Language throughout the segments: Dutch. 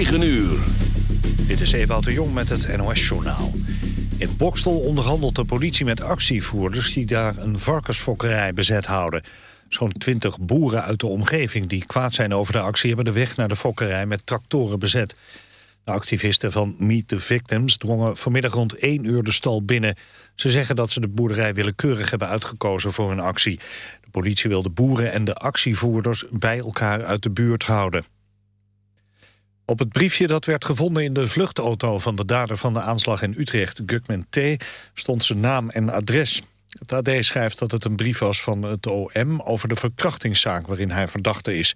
9 uur. Dit is Ewout de Jong met het NOS-journaal. In Bokstel onderhandelt de politie met actievoerders... die daar een varkensfokkerij bezet houden. Zo'n twintig boeren uit de omgeving die kwaad zijn over de actie... hebben de weg naar de fokkerij met tractoren bezet. De activisten van Meet the Victims drongen vanmiddag rond 1 uur de stal binnen. Ze zeggen dat ze de boerderij willekeurig hebben uitgekozen voor hun actie. De politie wil de boeren en de actievoerders bij elkaar uit de buurt houden. Op het briefje dat werd gevonden in de vluchtauto van de dader van de aanslag in Utrecht, Gugman T., stond zijn naam en adres. Het AD schrijft dat het een brief was van het OM over de verkrachtingszaak waarin hij verdachte is.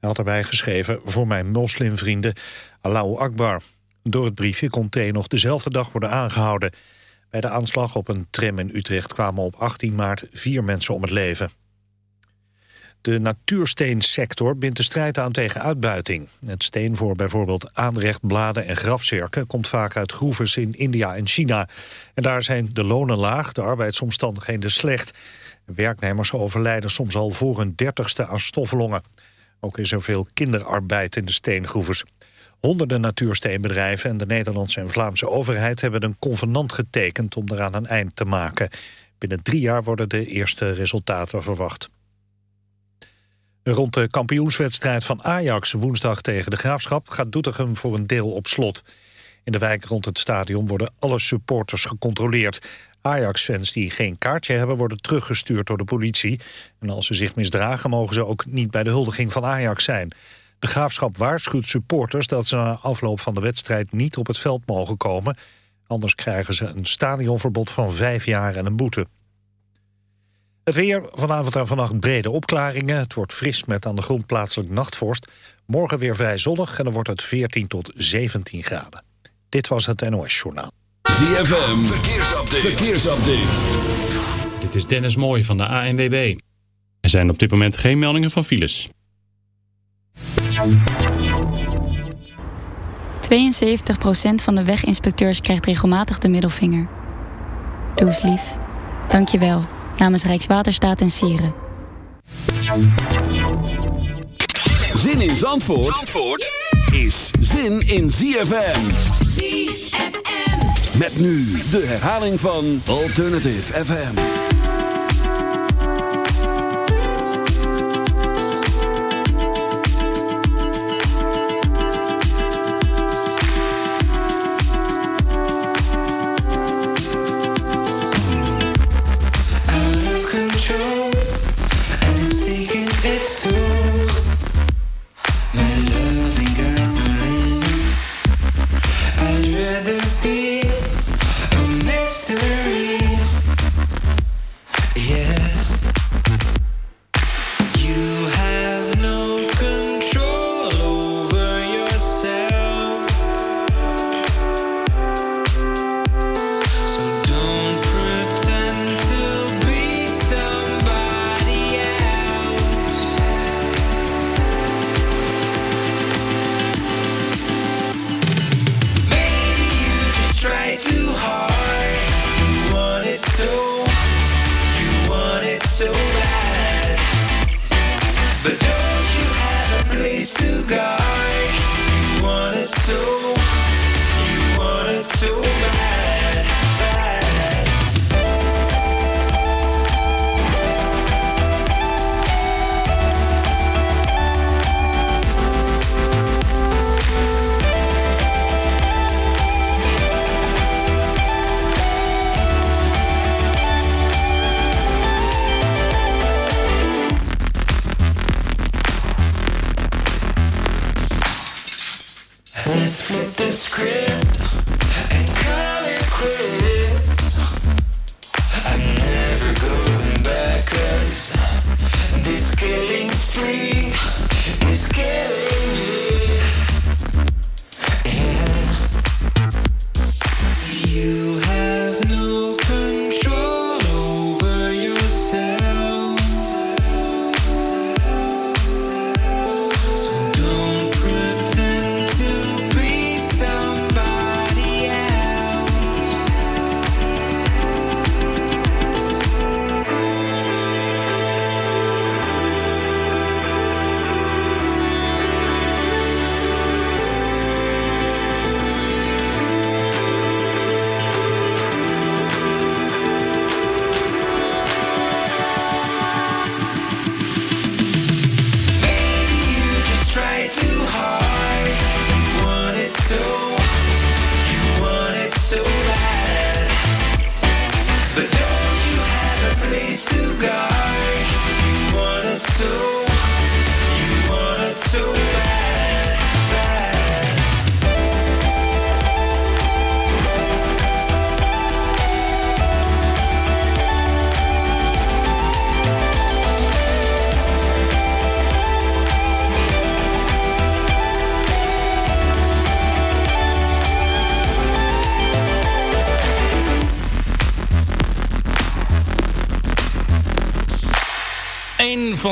Hij had erbij geschreven voor mijn moslimvrienden Allahu Akbar. Door het briefje kon T nog dezelfde dag worden aangehouden. Bij de aanslag op een tram in Utrecht kwamen op 18 maart vier mensen om het leven. De natuursteensector bindt de strijd aan tegen uitbuiting. Het steen voor bijvoorbeeld aanrechtbladen en grafzerken... komt vaak uit groeves in India en China. En daar zijn de lonen laag, de arbeidsomstandigheden slecht. Werknemers overlijden soms al voor hun dertigste aan stoflongen. Ook is er veel kinderarbeid in de steengroeves. Honderden natuursteenbedrijven en de Nederlandse en Vlaamse overheid... hebben een convenant getekend om eraan een eind te maken. Binnen drie jaar worden de eerste resultaten verwacht. Rond de kampioenswedstrijd van Ajax woensdag tegen de Graafschap... gaat Doetinchem voor een deel op slot. In de wijk rond het stadion worden alle supporters gecontroleerd. Ajax-fans die geen kaartje hebben worden teruggestuurd door de politie. En als ze zich misdragen mogen ze ook niet bij de huldiging van Ajax zijn. De Graafschap waarschuwt supporters dat ze na afloop van de wedstrijd niet op het veld mogen komen. Anders krijgen ze een stadionverbod van vijf jaar en een boete. Het weer, vanavond en vannacht brede opklaringen. Het wordt fris met aan de grond plaatselijk nachtvorst. Morgen weer vrij zonnig en dan wordt het 14 tot 17 graden. Dit was het NOS Journaal. ZFM, verkeersupdate. verkeersupdate. Dit is Dennis Mooij van de ANWB. Er zijn op dit moment geen meldingen van files. 72% van de weginspecteurs krijgt regelmatig de middelvinger. Doe eens lief. Dank je wel namens Rijkswaterstaat en Sieren. Zin in Zandvoort, Zandvoort is zin in ZFM. ZFM. Met nu de herhaling van Alternative FM.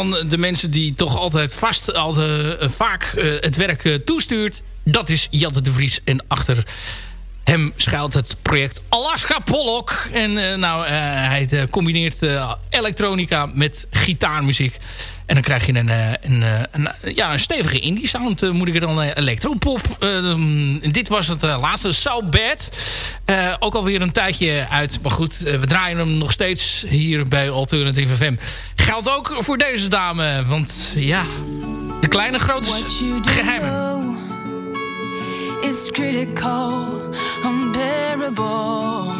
van de mensen die toch altijd vast, altijd, eh, vaak eh, het werk eh, toestuurt. Dat is Jatte de Vries. En achter hem schuilt het project Alaska Pollock. En eh, nou, eh, hij eh, combineert elektronica met gitaarmuziek. En dan krijg je een, een, ja, een stevige indie sound, moet ik er dan electropop. dit was het laatste, So Bad. ook alweer een tijdje uit, maar goed, we draaien hem nog steeds hier bij Alternative FM. Geldt ook voor deze dame, want ja, de kleine grote geheimen. is critical, unbearable.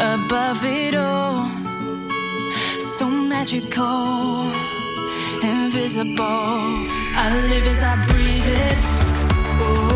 Above it all, so magical, invisible. I live as I breathe it. Ooh.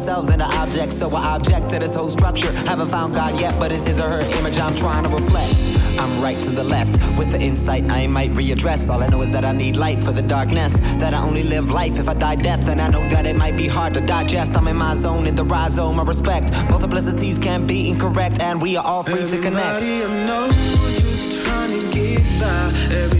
themselves into objects, so I object to this whole structure. Haven't found God yet, but it's his or her image I'm trying to reflect. I'm right to the left with the insight I might readdress. All I know is that I need light for the darkness. That I only live life if I die death, and I know that it might be hard to digest. I'm in my zone, in the rhizome, I respect. Multiplicities can be incorrect, and we are all free Everybody to connect. I know just trying to get by.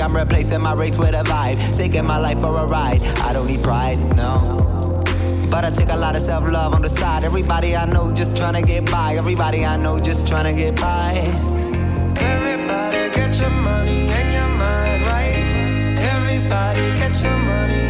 I'm replacing my race with a vibe, taking my life for a ride. I don't need pride, no. But I take a lot of self love on the side. Everybody I know just trying to get by. Everybody I know just trying to get by. Everybody get your money and your mind right. Everybody get your money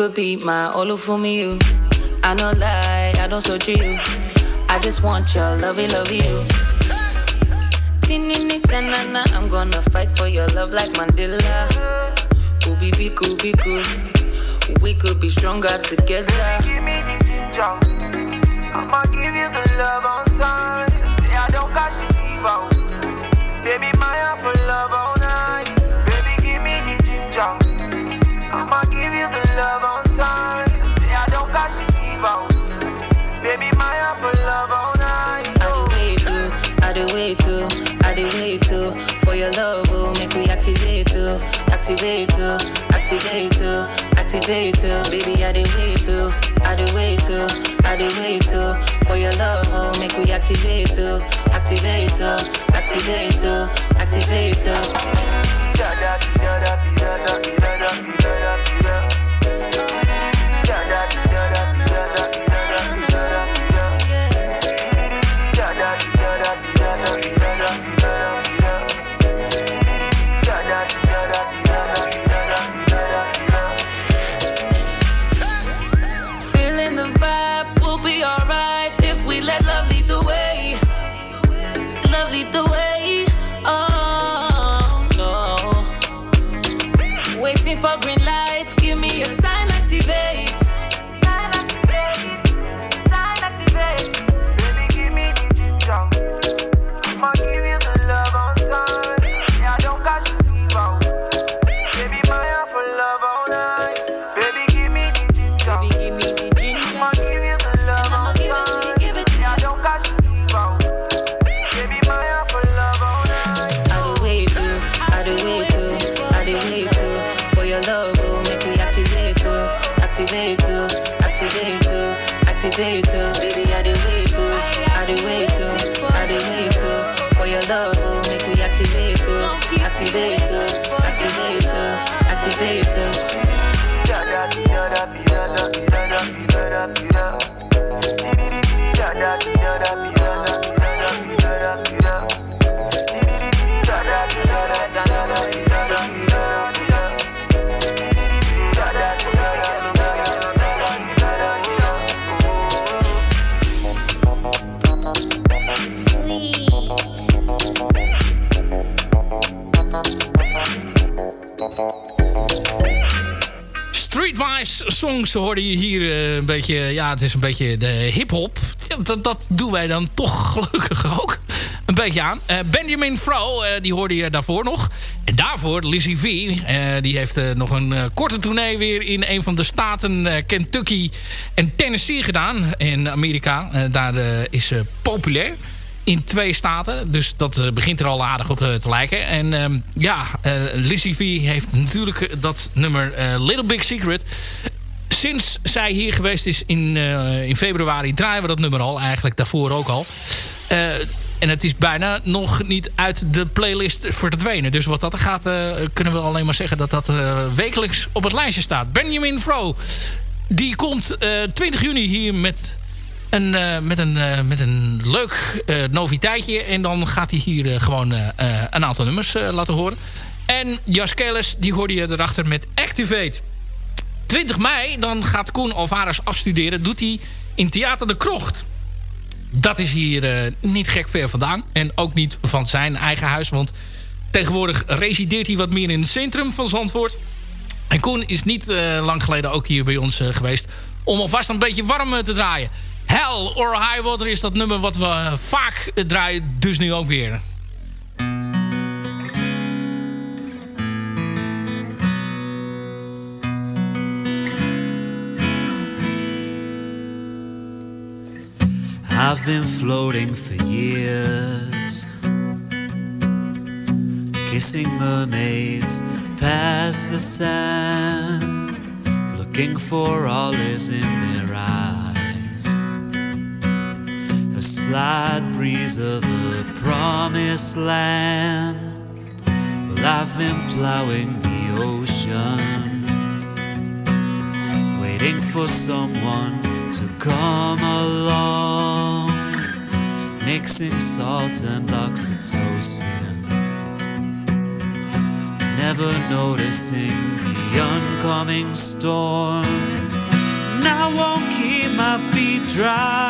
Could be my all for me, you. I no lie, I don't search you. I just want your lovey, love you. I'm gonna fight for your love like Mandela. Ooby be cool, be cool. We could be stronger together. Give me the ginger. I'ma give you the love I did to for your love, oh, make we activate to, activate to, activate to, activate to. Songs hoorde je hier eh, een beetje... Ja, het is een beetje de hip-hop. Dat, dat doen wij dan toch gelukkig ook een beetje aan. Eh, Benjamin Fro, eh, die hoorde je daarvoor nog. En daarvoor Lizzie V. die heeft nog een korte tournee weer in een van de staten Kentucky en Tennessee gedaan. In Amerika. Daar is ze populair in twee staten. Dus dat begint er al aardig op te lijken. En ehm, ja, eh Lizzie V heeft natuurlijk dat nummer Little Big Secret. Sinds zij hier geweest is in, eh, in februari draaien we dat nummer al. Eigenlijk daarvoor ook al. Eh, en het is bijna nog niet uit de playlist verdwenen. Dus wat dat gaat, eh, kunnen we alleen maar zeggen dat dat wekelijks op het lijstje staat. Benjamin Fro, die komt eh 20 juni hier met een, met, een, met een leuk noviteitje. En dan gaat hij hier gewoon een aantal nummers laten horen. En Jas Keles, die hoorde je erachter met Activate. 20 mei, dan gaat Koen Alvarez afstuderen. Doet hij in Theater de Krocht. Dat is hier eh, niet gek ver vandaan. En ook niet van zijn eigen huis. Want tegenwoordig resideert hij wat meer in het centrum van Zandvoort. En Koen is niet eh, lang geleden ook hier bij ons eh, geweest... om alvast een beetje warm te draaien. Hell or High Water is dat nummer wat we vaak draaien. Dus nu ook weer. I've been floating for years, kissing mermaids past the sand, looking for olives in their eyes. A slight breeze of the promised land. Well, I've been plowing the ocean waiting for someone to come along, mixing salts and oxytocin, never noticing the oncoming storm. And I won't keep my feet dry.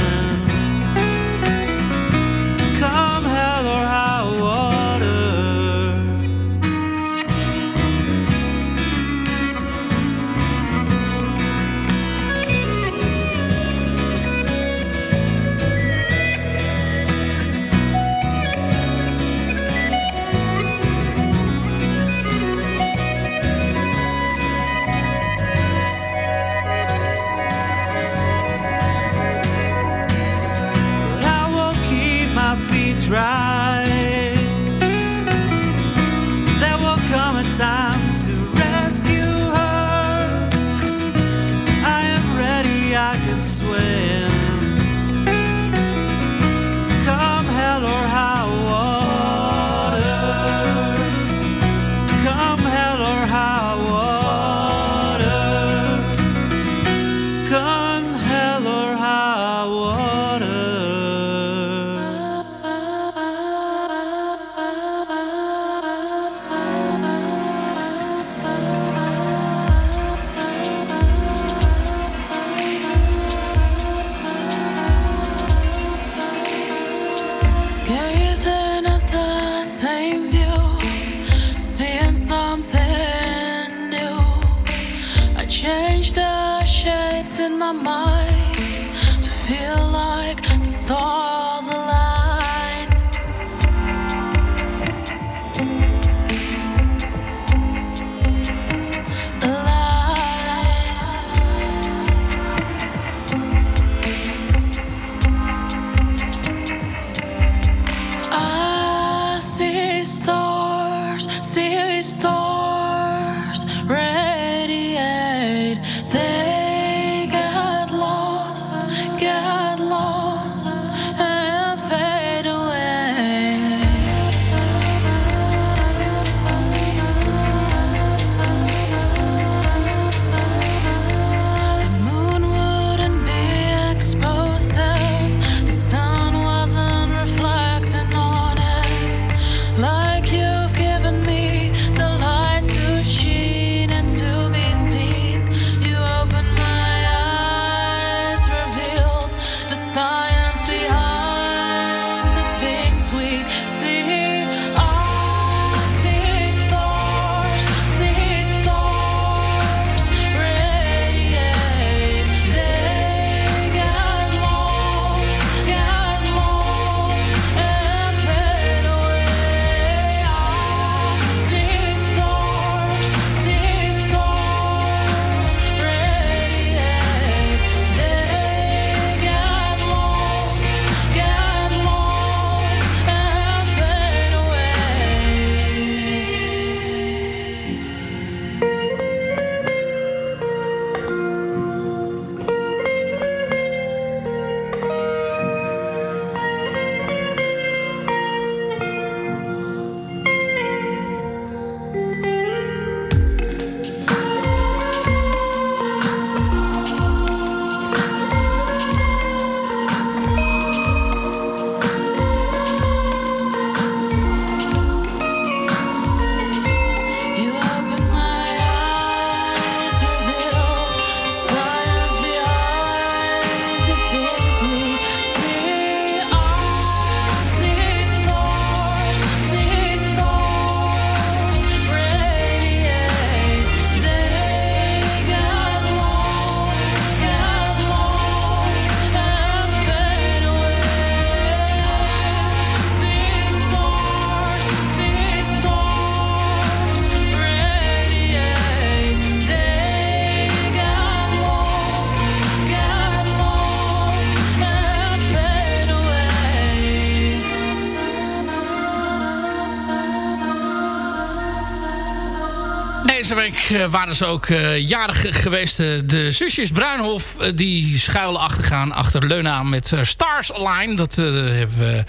Eh, waren ze ook eh, jarig geweest. eh, de zusjes Bruinhof die schuilen achtergaan achter Leuna met Stars Align. Dat hebben we...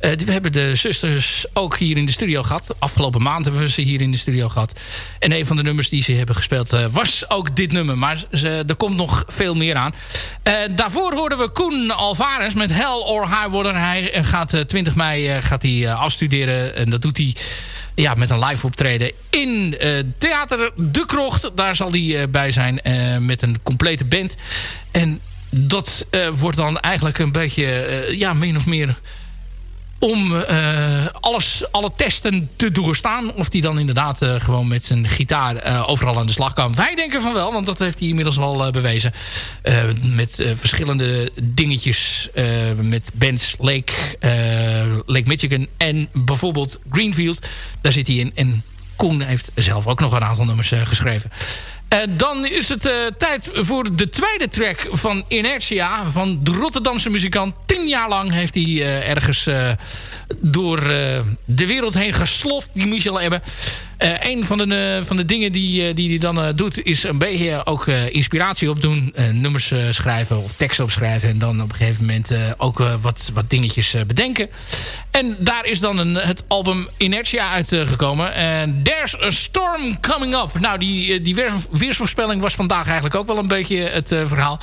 we hebben de zusters ook hier in de studio gehad. Afgelopen maand hebben we ze hier in de studio gehad. En een van de nummers die ze hebben gespeeld was ook dit nummer. Maar ze, er komt nog veel meer aan. Daarvoor hoorden we Koen Alvarez met Hell or High Water. Hij gaat eh, 20 mei gaat hij, afstuderen. En dat doet hij ja, met een live optreden in eh, Theater De Krocht. Daar zal hij eh, bij zijn eh, met een complete band. En dat wordt dan eigenlijk een beetje, ja, min of meer om eh, alles, alle testen te doorstaan. Of die dan inderdaad eh, gewoon met zijn gitaar eh, overal aan de slag kan. Wij denken van wel, want dat heeft hij inmiddels wel bewezen. Met verschillende dingetjes. met bands Lake, Lake Michigan en bijvoorbeeld Greenfield. Daar zit hij in. En Koen heeft zelf ook nog een aantal nummers geschreven. Eh, dan is het eh, tijd voor de tweede track van Inertia. Van de Rotterdamse muzikant. Tien jaar lang heeft hij eh, ergens door de wereld heen gesloft. Die Michel Ebbe. Eh, een van de, eh, van de dingen die, eh, die hij dan doet... is een beetje ook inspiratie opdoen. nummers schrijven of teksten opschrijven. En dan op een gegeven moment ook wat, wat dingetjes bedenken. En daar is dan een, het album Inertia uitgekomen. En There's a Storm Coming Up. Nou, die, die weer- weersvoorspelling was vandaag eigenlijk ook wel een beetje het verhaal.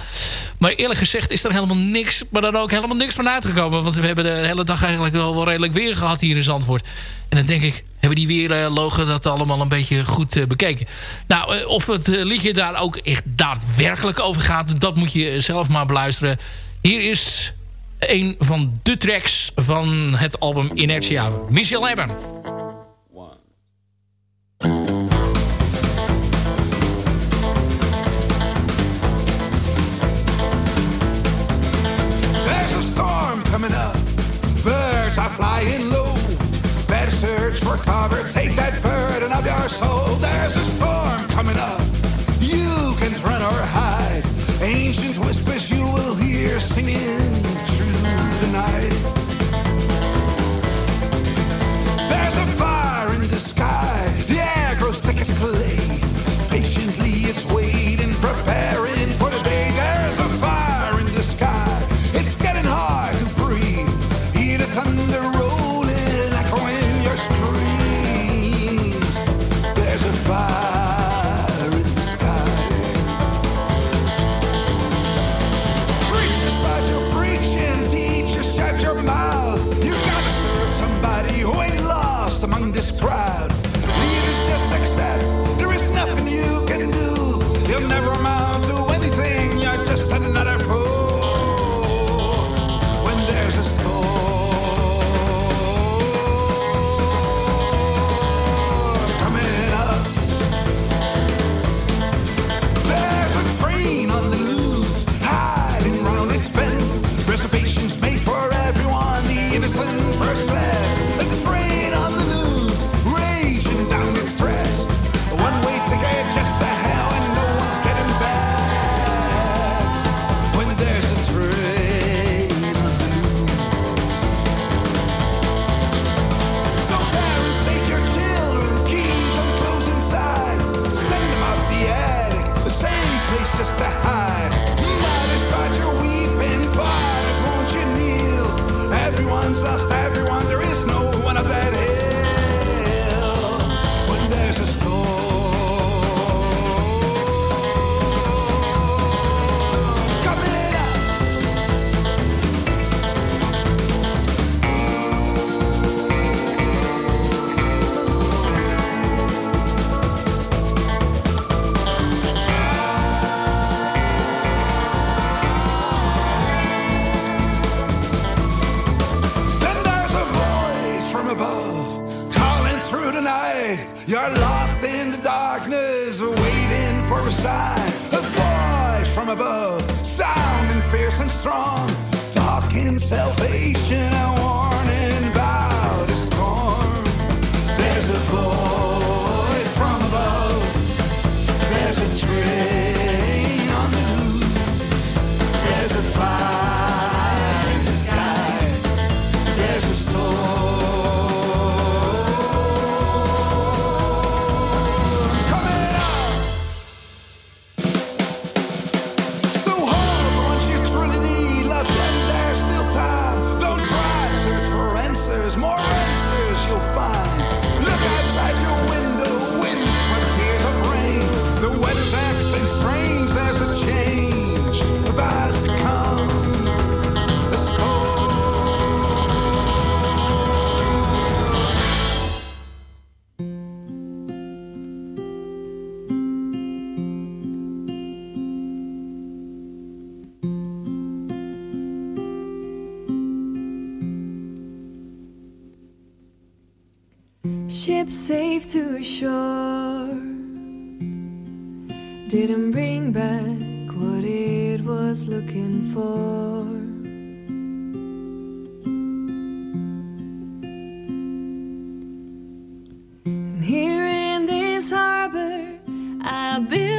Maar eerlijk gezegd is er helemaal niks... maar dan ook helemaal niks van uitgekomen. Want we hebben de hele dag eigenlijk wel, wel redelijk weer gehad hier in Zandvoort. En dan denk ik, hebben die weerlogen eh, dat allemaal een beetje goed eh, bekeken. Nou, eh, of het liedje daar ook echt daadwerkelijk over gaat... dat moet je zelf maar beluisteren. Hier is een van de tracks van het album Inertia. Michel Hebben. There's a storm coming up. Are flying low. for cover. Take that burden of your soul. There's a storm coming up. You can run or hide. Ancient whispers you will hear singing. I've been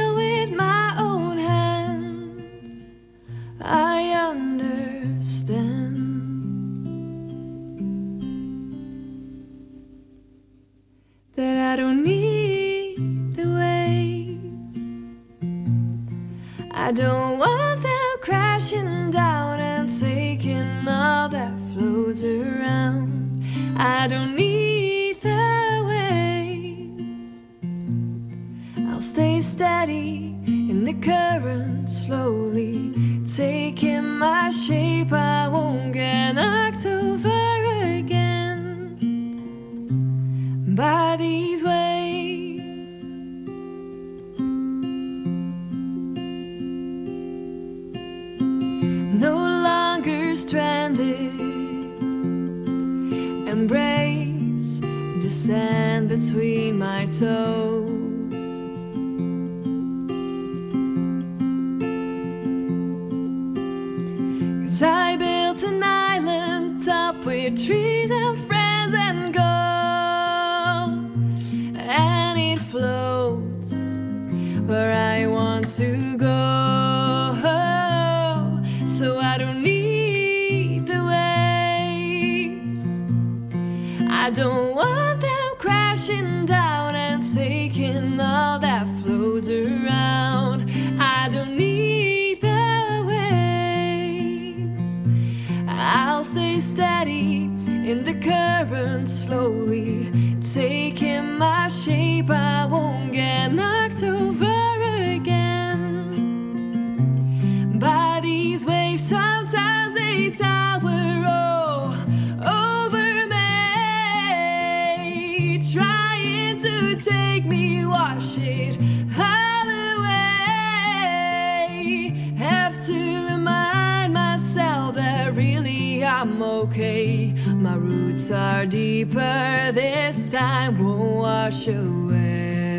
are deeper this time, won't wash away.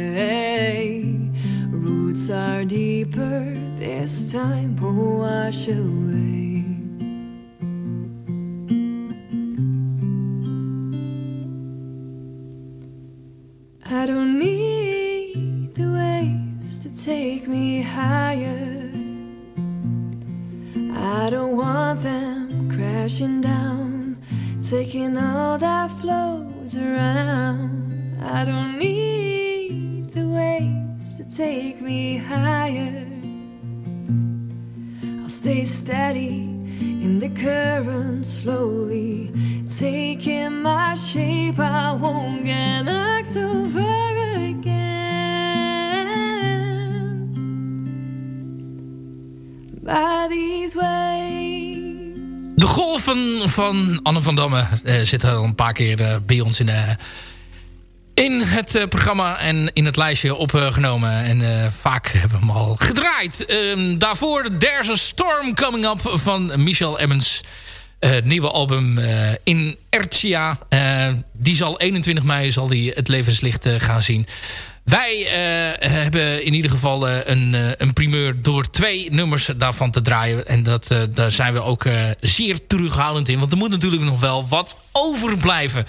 Roots are deeper this time, won't wash away. Taking all that flows around. I don't need the waves to take me higher. I'll stay steady in the current slowly, taking my shape. I won't get knocked over again by these waves. Golven van Anne van Damme eh, zitten al een paar keer eh, bij ons in, eh, in het programma en in het lijstje opgenomen. En vaak hebben we hem al gedraaid. Ehm, daarvoor There's a Storm Coming Up van Michel Emmons. Het nieuwe album eh Inertia. Die zal 21 mei zal die het levenslicht gaan zien. Wij eh, hebben in ieder geval eh, een, eh, een primeur door twee nummers daarvan te draaien. En dat, daar zijn we ook zeer terughoudend in. Want er moet natuurlijk nog wel wat overblijven.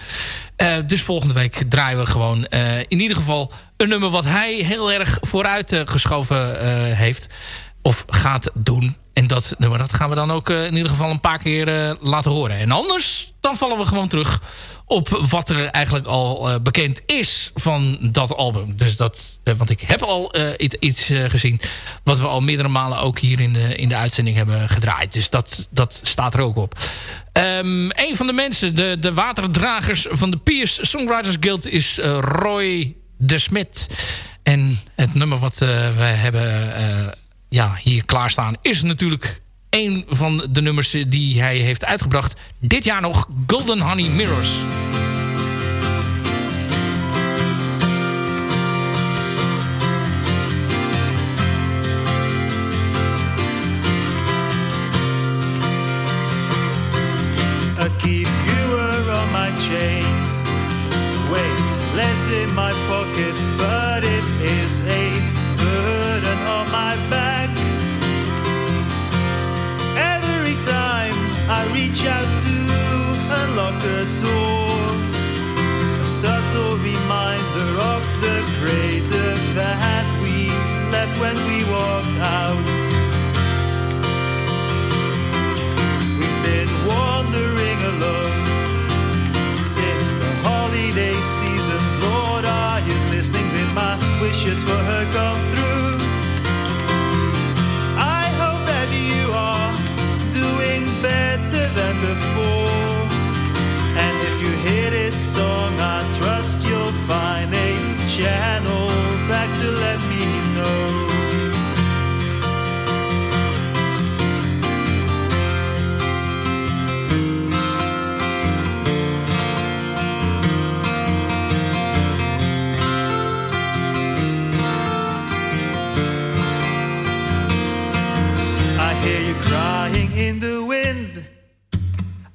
Dus volgende week draaien we gewoon in ieder geval een nummer wat hij heel erg vooruit geschoven heeft. Of gaat doen. En dat nummer dat gaan we dan ook eh, in ieder geval een paar keer eh, laten horen. En anders dan vallen we gewoon terug op wat er eigenlijk al eh, bekend is van dat album. Dus dat, want ik heb al iets, gezien wat we al meerdere malen ook hier in de, in de uitzending hebben gedraaid. Dus dat, dat staat er ook op. Ehm, een van de mensen, de, de waterdragers van de Pierce Songwriters Guild is Roy de Smet. En het nummer wat eh, wij hebben ja, hier klaarstaan is natuurlijk een van de nummers die hij heeft uitgebracht. Dit jaar nog Golden Honey Mirrors.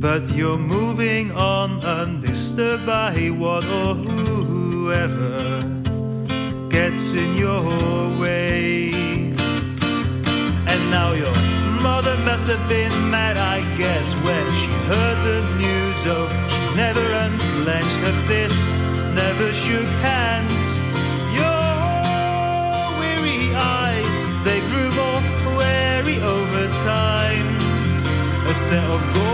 But you're moving on undisturbed by what or whoever gets in your way. And now your mother must have been mad, I guess, when she heard the news. Oh, she never unclenched her fist, never shook hands. Your weary eyes, they grew more wary over time. A set of golden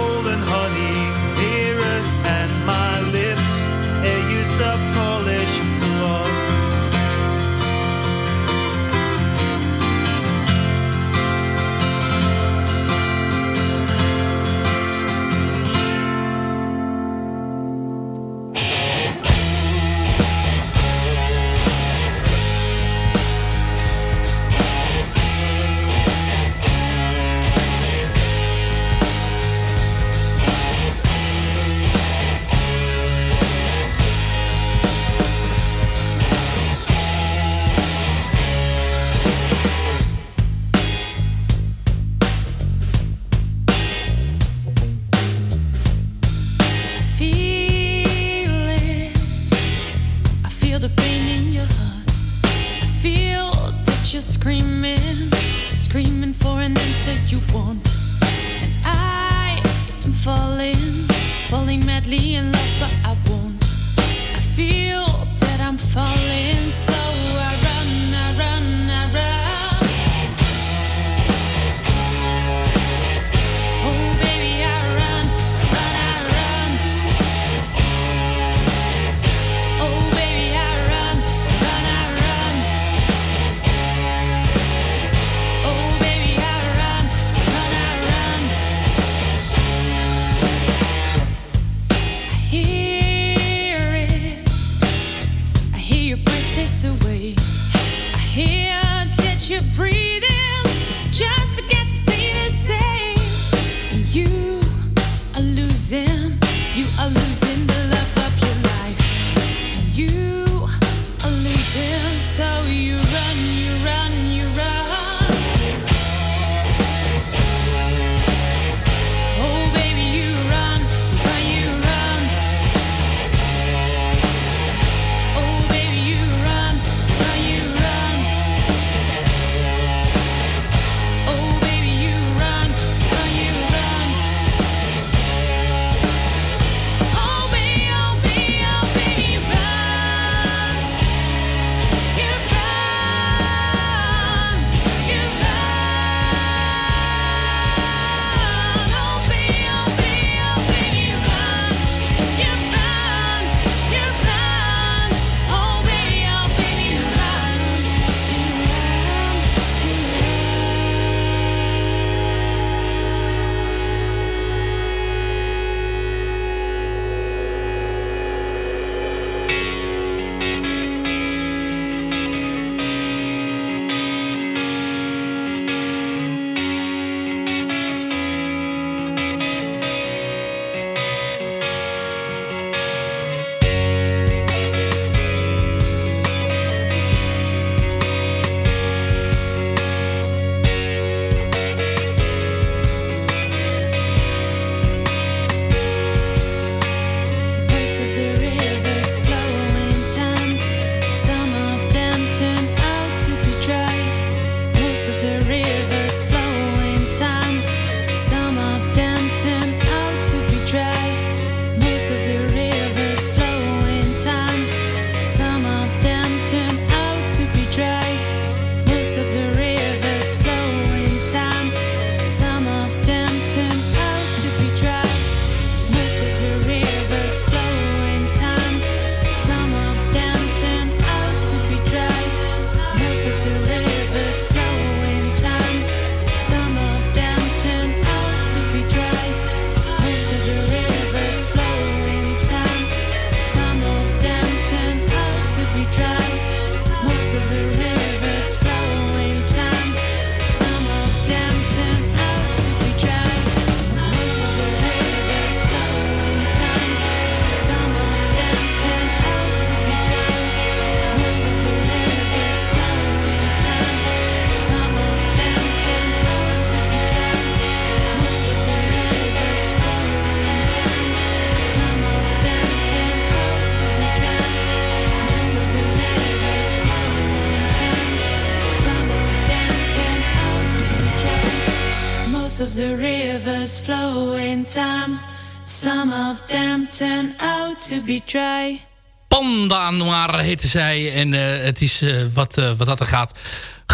time. Some of them turn out to be dry. Panda Noir heette zij. En eh, het is eh, wat, eh, wat dat er gaat.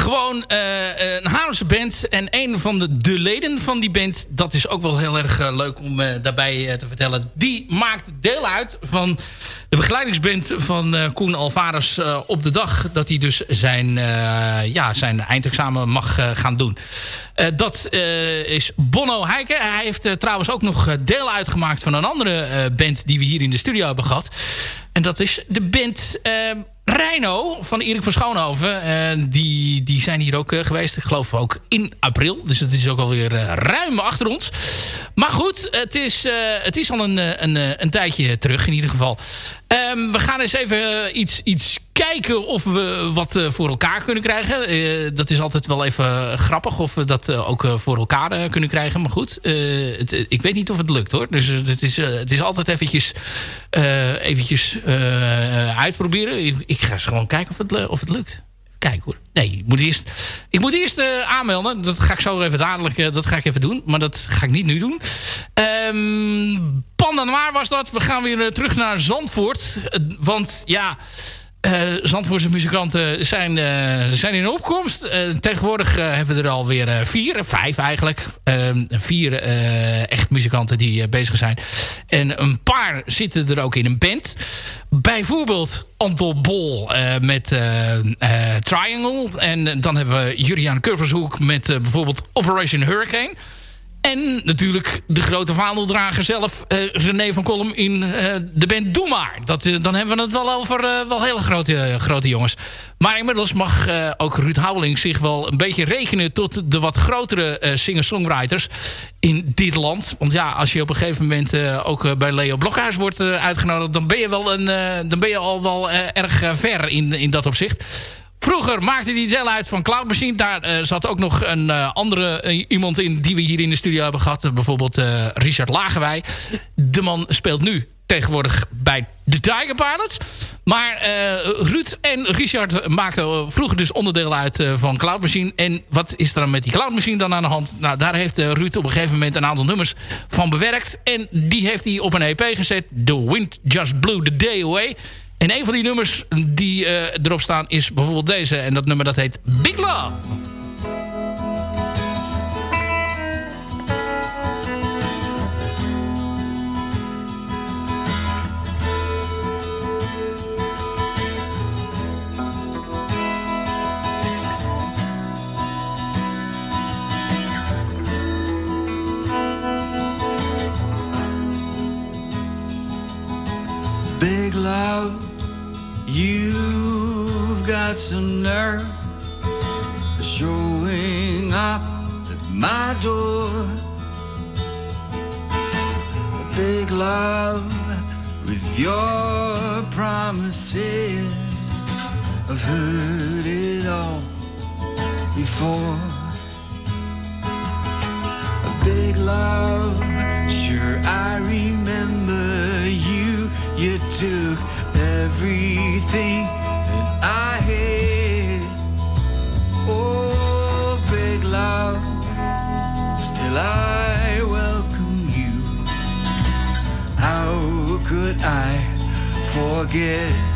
Gewoon eh, een Haarlemse band. En een van de, de leden van die band... dat is ook wel heel erg eh, leuk om eh, daarbij eh, te vertellen. Die maakt deel uit van de begeleidingsband van eh, Koen Alvarez... eh, op de dag dat hij dus zijn, eh, ja, zijn eindexamen mag eh, gaan doen. Eh, dat eh, is Bono Heike. Hij heeft eh, trouwens ook nog eh, deel uitgemaakt van een andere eh, band... die we hier in de studio hebben gehad. En dat is de band eh, Reino van Erik van Schoonhoven. En die, die zijn hier ook eh, geweest. Ik geloof ook in april. Dus het is ook alweer uh, ruim achter ons. Maar goed, het is, het is al een, een, een tijdje terug in ieder geval. Um, we gaan eens even iets, iets kijken of we wat uh, voor elkaar kunnen krijgen. Uh, dat is altijd wel even grappig of we dat uh, ook voor elkaar kunnen krijgen. Maar goed, ik weet niet of het lukt hoor. Dus het, is, het is altijd eventjes, eventjes uitproberen. Ik, ik, ga eens gewoon kijken of het, of het lukt. Kijk hoor. Nee, ik moet eerst, ik moet eerst aanmelden. Dat ga ik zo even dadelijk dat ga ik even doen. Maar dat ga ik niet nu doen. Um, Panda Noir was dat. We gaan weer terug naar Zandvoort. Want ja... Uh, Zandvoortse muzikanten zijn, uh, zijn in opkomst. Uh, tegenwoordig hebben we er alweer vier, vijf eigenlijk. Ehm, vier echt muzikanten die bezig zijn. En een paar zitten er ook in een band. Bijvoorbeeld Anton Bol met Triangle. En dan hebben we Julian Kurvershoek met bijvoorbeeld Operation Hurricane. En natuurlijk de grote vaandeldrager zelf, uh, René van Kolm in uh, de band Doe Maar. Dat, uh, dan hebben we het wel over wel hele grote, grote jongens. Maar inmiddels mag ook Ruud Houweling zich wel een beetje rekenen... tot de wat grotere singer-songwriters in dit land. Want ja, als je op een gegeven moment ook bij Leo Blokhuis wordt uitgenodigd... dan ben je, wel een, dan ben je al wel erg ver in, in dat opzicht. Vroeger maakte hij deel uit van Cloud Machine. Daar uh, zat ook nog een uh, andere uh, iemand in die we hier in de studio hebben gehad. bijvoorbeeld Richard Lagerwij. De man speelt nu tegenwoordig bij de Tiger Pilots. Maar Ruud en Richard maakten vroeger dus onderdeel uit van Cloud Machine. En wat is er dan met die Cloud Machine dan aan de hand? Nou, daar heeft Ruud op een gegeven moment een aantal nummers van bewerkt. En die heeft hij op een EP gezet. The Wind Just Blew the Day Away. En een van die nummers die uh, erop staan is bijvoorbeeld deze. En dat nummer dat heet Big Love. Big love You've got some nerve showing up at my door. A big love with your promises. I've heard it all before. A big love, sure I remember you. You took everything that I had. Oh, big love, still I welcome you. How could I forget?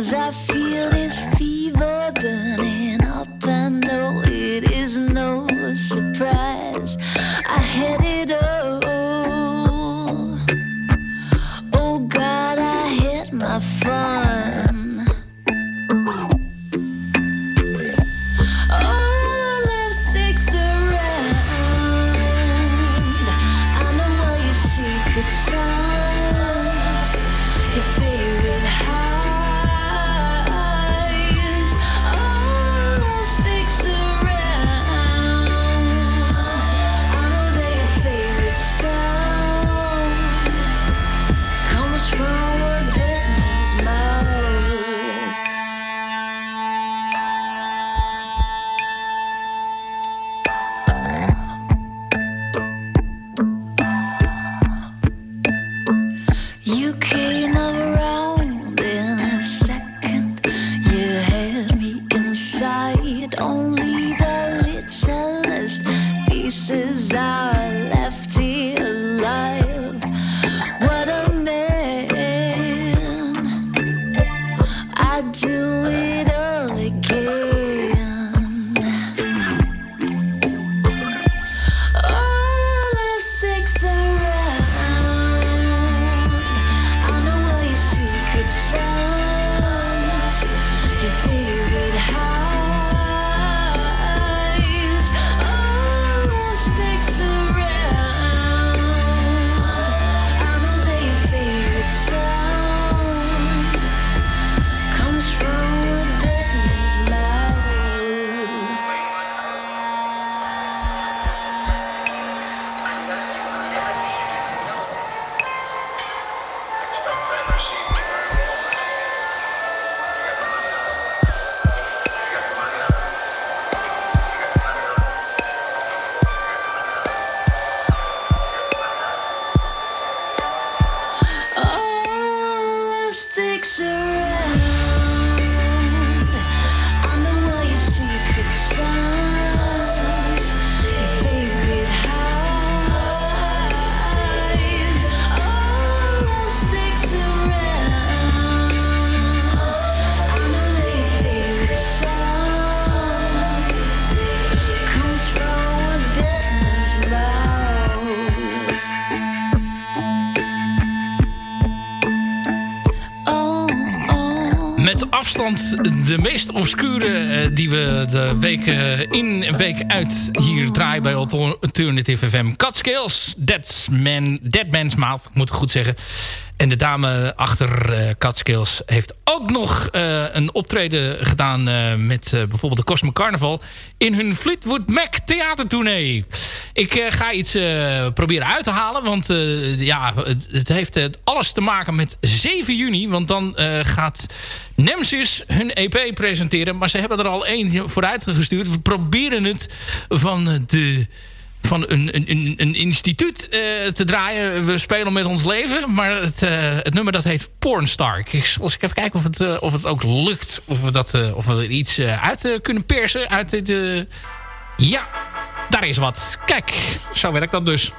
cause I feel de meest obscure eh, die we de week eh, in en week uit hier draaien bij Alternative FM. Cut Dead, Man, Dead Man's Mouth, moet ik goed zeggen. En de dame achter uh, Catskills heeft ook nog uh, een optreden gedaan... Uh, met bijvoorbeeld de Cosmic Carnival... in hun Fleetwood Mac theatertournee. Ik ga iets proberen uit te halen. Want ja, het, het heeft alles te maken met 7 juni. Want dan gaat Nemesis hun EP presenteren. Maar ze hebben er al één vooruit gestuurd. We proberen het van de van een, een, een instituut uh, te draaien. We spelen met ons leven. Maar het, uh, het nummer dat heet Pornstar. Ik zal eens even kijken of het, uh, of het ook lukt. Of we, dat, of we er iets uit kunnen persen. Uit dit, ja, daar is wat. Kijk, zo werkt dat dus.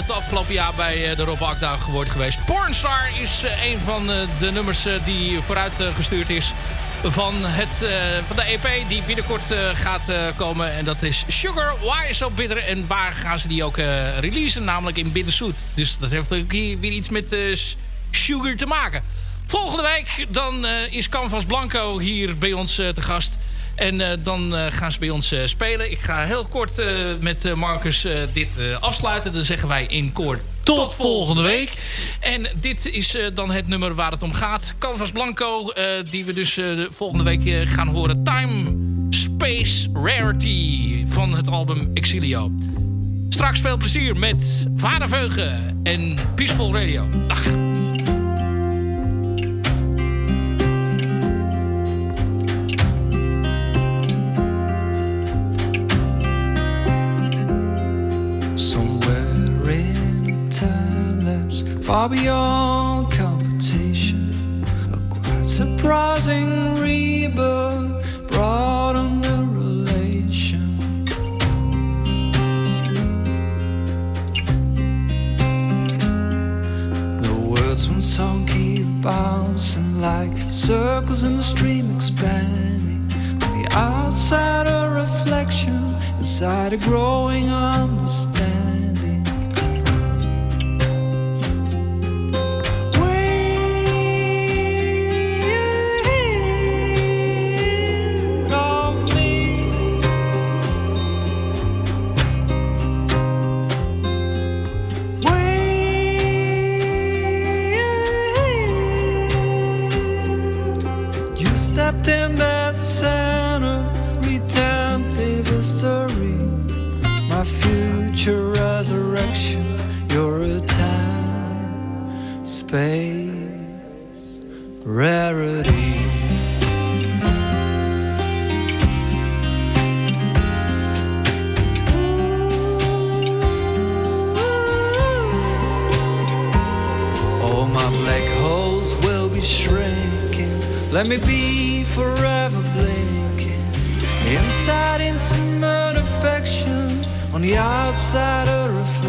Het afgelopen jaar bij de Rob Akda geweest. Pornstar is een van de nummers die vooruit gestuurd is van, het, van de EP die binnenkort gaat komen. En dat is Sugar, Why So Bitter. En waar gaan ze die ook releasen? Namelijk in Bitterzoet. Dus dat heeft ook hier weer iets met Sugar te maken. Volgende week dan is Canvas Blanco hier bij ons te gast. En uh, dan uh, gaan ze bij ons uh, spelen. Ik ga heel kort met Marcus dit afsluiten. Dan zeggen wij in koor tot, tot volgende week. En dit is dan het nummer waar het om gaat. Canvas Blanco, die we dus volgende week gaan horen. Time, Space, Rarity van het album Exilio. Straks veel plezier met Vader Veugen en Peaceful Radio. Dag. Far beyond competition. A quite surprising rebirth brought on the relation. The words one song keep bouncing like circles in the stream expanding. On the outside, a reflection, inside a growing understanding. Let me be forever blinking. Inside intimate affection, on the outside a reflection.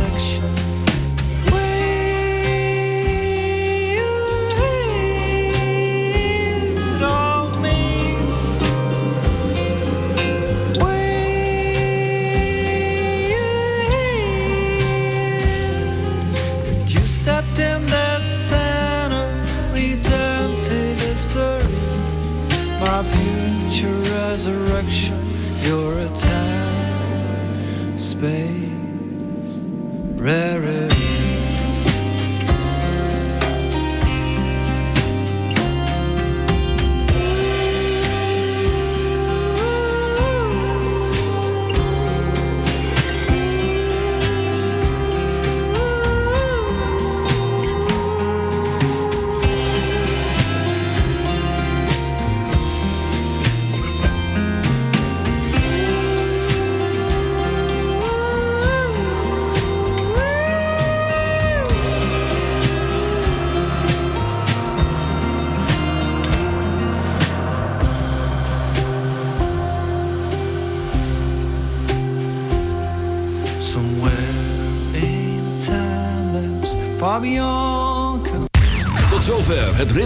Resurrection, you're a time, space, rarity.